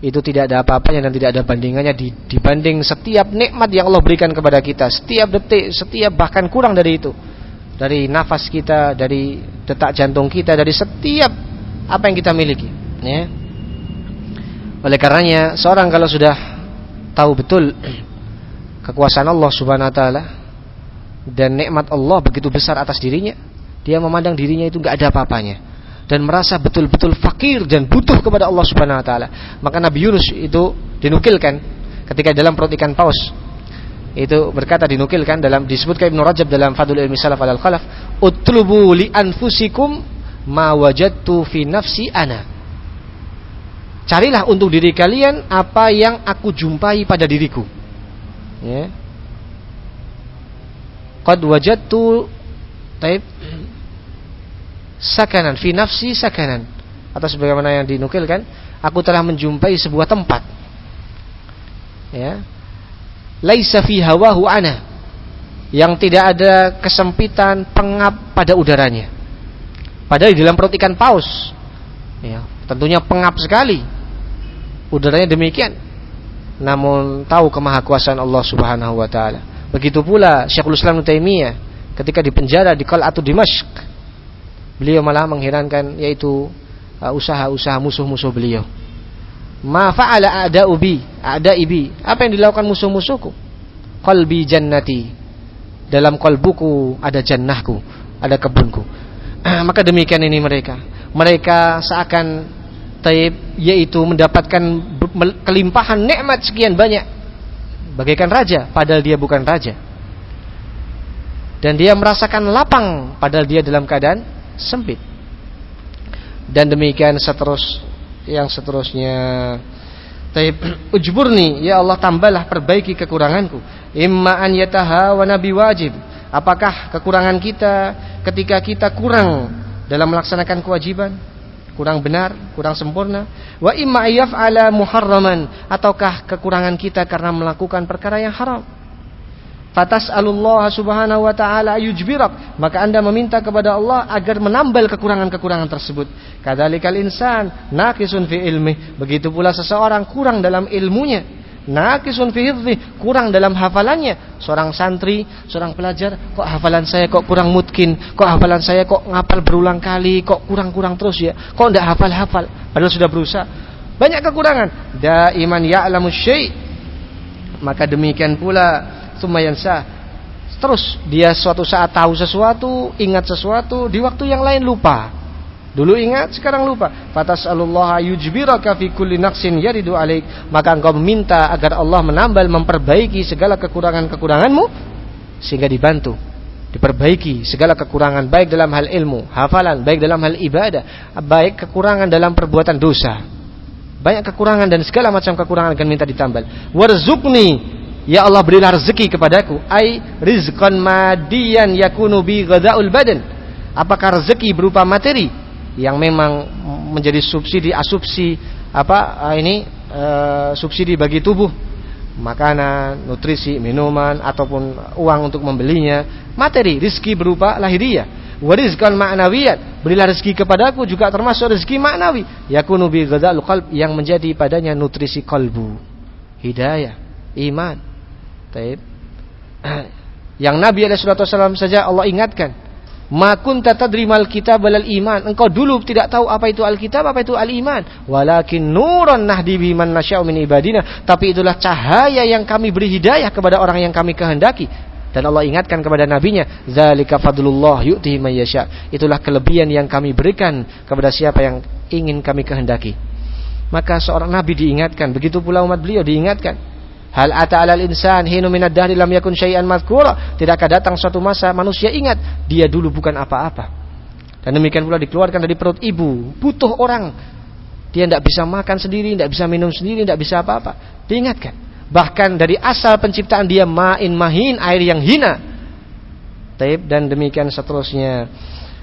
itu tidak ada apa-apanya dan tidak ada bandingannya dibanding setiap nikmat yang Allah berikan kepada kita. Setiap detik, setiap bahkan kurang dari itu. Dari nafas kita, dari detak jantung kita, dari setiap apa yang kita miliki. Ya. Oleh karenanya, seorang kalau sudah tahu betul kekuasaan Allah Subhanahu wa taala dan nikmat Allah begitu besar atas dirinya, dia memandang dirinya itu nggak ada apa-apanya dan merasa betul-betul fakir dan butuh kepada Allah Subhanahu wa taala. Maka Nabi Yunus itu dinukilkan ketika dalam perut ikan paus itu berkata dinukilkan dalam disebutkan Ibnu Rajab dalam Fadul Ilmi Salaf al Khalaf, "Utlubu li anfusikum ma wajadtu fi nafsi ana." Carilah untuk diri kalian apa yang aku jumpai pada diriku. Ya. Qad wajadtu taib sakanan fi nafsi sakanan. Atau sebagaimana yang dinukilkan aku telah menjumpai sebuah tempat. Ya. Laisa fi hawahu ana. Yang tidak ada kesempitan pengap pada udaranya. Padahal di dalam perut ikan paus. Ya tentunya pengap sekali. Udaranya demikian. Namun tahu kemahakuasaan Allah Subhanahu wa taala. Begitu pula Syekhul Islam Taimiyah ketika dipenjara di Qal'atu Dimashq beliau malah mengherankan yaitu uh, usaha-usaha musuh-musuh beliau. Ma fa'ala ada ubi, ada ibi. Apa yang dilakukan musuh-musuhku? Qalbi jannati. Dalam kalbuku ada jannahku, ada kebunku. Maka demikian ini mereka. Mereka seakan taib yaitu mendapatkan kelimpahan nikmat sekian banyak bagaikan raja padahal dia bukan raja. Dan dia merasakan lapang padahal dia dalam keadaan sempit. Dan demikian seterus yang seterusnya. Taib ujburni ya Allah tambahlah perbaiki kekuranganku. Imma an yataha wa nabi wajib. Apakah kekurangan kita ketika kita kurang dalam melaksanakan kewajiban? Kurang benar, kurang sempurna. Wa imma yaf'ala muharraman ataukah kekurangan kita karena melakukan perkara yang haram? Fatas Allah subhanahu wa ta'ala yujbirak. Maka anda meminta kepada Allah agar menambal kekurangan-kekurangan tersebut. Kadalikal insan. Nakisun fi ilmi. Begitu pula seseorang kurang dalam ilmunya. Nakisun fi hidhi. Kurang dalam hafalannya. Seorang santri, seorang pelajar. Kok hafalan saya kok kurang mungkin. Kok hafalan saya kok ngapal berulang kali. Kok kurang-kurang terus ya. Kok tidak hafal-hafal. Padahal sudah berusaha. Banyak kekurangan. Daiman ya'lamu syai' Maka demikian pula sah. Terus dia suatu saat tahu sesuatu, ingat sesuatu, di waktu yang lain lupa. Dulu ingat, sekarang lupa. Fatas'alullaha yujbiraka fi yaridu. Maka engkau meminta agar Allah menambal, memperbaiki segala kekurangan-kekuranganmu sehingga dibantu diperbaiki segala kekurangan baik dalam hal ilmu, hafalan, baik dalam hal ibadah, baik kekurangan dalam perbuatan dosa. Banyak kekurangan dan segala macam kekurangan akan minta ditambal. Warzuqni Ya Allah berilah rezeki kepadaku. Ai rizqan madiyan yakunu bi ghadaul badan. Apakah rezeki berupa materi yang memang menjadi subsidi asubsi apa ini e, subsidi bagi tubuh? Makanan, nutrisi, minuman ataupun uang untuk membelinya. Materi, rizki berupa lahiriah. Warizkan ma'nawiyat. Berilah rezeki kepadaku juga termasuk rezeki maknawi yakunu bi ghadal qalb yang menjadi padanya nutrisi kalbu. Hidayah iman Taib. Yang Nabi SAW saja Allah ingatkan. Ma kunta tadrimal kitab wal iman. Engkau dulu tidak tahu apa itu Alkitab, apa itu al-iman. Walakin nuran nahdi biman nasya'u min ibadina. Tapi itulah cahaya yang kami beri hidayah kepada orang yang kami kehendaki. Dan Allah ingatkan kepada nabinya, "Zalika fadlullah yu'tihi man yasha." Itulah kelebihan yang kami berikan kepada siapa yang ingin kami kehendaki. Maka seorang nabi diingatkan, begitu pula umat beliau diingatkan. Hal ata alal insan hinu minad dahri lam yakun syai'an madhkura. Tidakkah datang suatu masa manusia ingat dia dulu bukan apa-apa. Dan demikian pula dikeluarkan dari perut ibu, butuh orang. Dia tidak bisa makan sendiri, tidak bisa minum sendiri, tidak bisa apa-apa. Diingatkan. Bahkan dari asal penciptaan dia ma'in mahin, air yang hina. Taib dan demikian seterusnya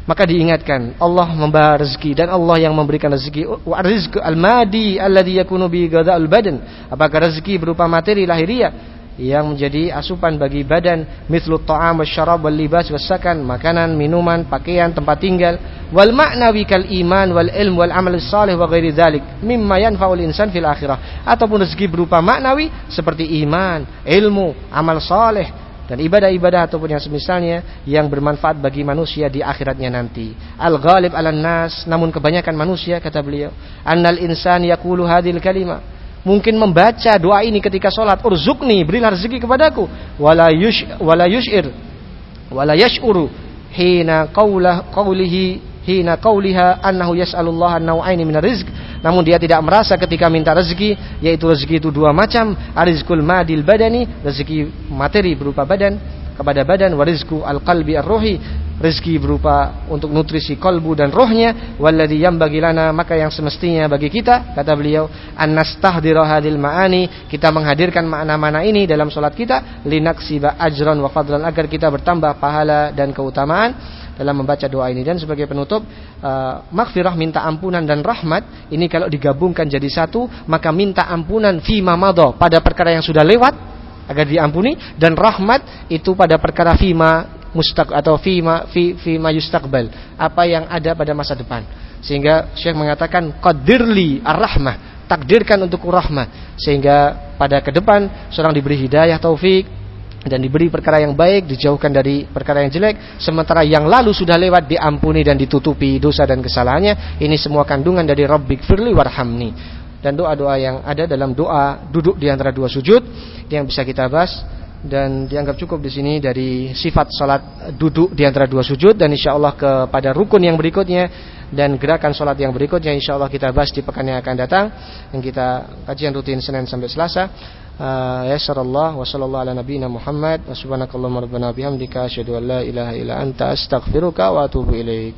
maka diingatkan Allah memberi rezeki dan Allah yang memberikan rezeki. Wa rizq al-madi alladhi yakunu bi badan. Apakah rezeki berupa materi lahiriah yang menjadi asupan bagi badan? Mithlu ta'am wasyarab wal libas wasakan makanan minuman pakaian tempat tinggal. Wal ma'nawi kal iman wal ilm wal amal salih wa ghairi dzalik mimma yanfa'ul insan fil akhirah. Ataupun rezeki berupa maknawi seperti iman ilmu amal saleh dan ibadah-ibadah ataupun yang semisalnya yang bermanfaat bagi manusia di akhiratnya nanti. Al-ghalib 'alan nas, namun kebanyakan manusia kata beliau, annal insan yaqulu hadhil kalimah mungkin membaca doa ini ketika sholat urzukni berilah rezeki kepadaku. Wala yush wala yushir wala hina qaulah qaulihi hina qauliha annahu yas'alullah an-nau'aini minar rizq namun dia tidak merasa ketika minta rezeki yaitu rezeki itu dua macam. Arizkul madil badani rezeki materi berupa badan kepada badan. Warizku al-qalbi ar-ruhi rezeki berupa untuk nutrisi kalbu dan rohnya. Walladhi yang bagi lana maka yang semestinya bagi kita kata beliau annastahdira hadil ma'ani kita menghadirkan makna-makna ini dalam solat kita. Linaksiba ajran wa fadlan agar kita bertambah pahala dan keutamaan dalam membaca doa ini. Dan sebagai penutup uh, maghfirah minta ampunan dan rahmat ini kalau digabungkan jadi satu maka minta ampunan fi mamado pada perkara yang sudah lewat agar diampuni dan rahmat itu pada perkara fima mustaq atau fima fi fima yustaqbal apa yang ada pada masa depan. Sehingga Syekh mengatakan qadirli ar-rahmah takdirkan untuk rahmah sehingga pada ke depan seorang diberi hidayah taufik dan diberi perkara yang baik dijauhkan dari perkara yang jelek. Sementara yang lalu sudah lewat diampuni dan ditutupi dosa dan kesalahannya. Ini semua kandungan dari Rabbik firli warhamni. Dan doa-doa yang ada dalam doa duduk di antara dua sujud yang bisa kita bahas. Dan dianggap cukup di sini dari sifat salat duduk di antara dua sujud. Dan insya Allah kepada rukun yang berikutnya dan gerakan salat yang berikutnya insya Allah kita bahas di pekan yang akan datang. Yang kita kajian rutin Senin sampai Selasa uh, ya sallallahu wa sallallahu ala nabiyina Muhammad wa subhanakallahumma rabbana bihamdika asyhadu an la ilaha illa anta astaghfiruka wa atubu ilaik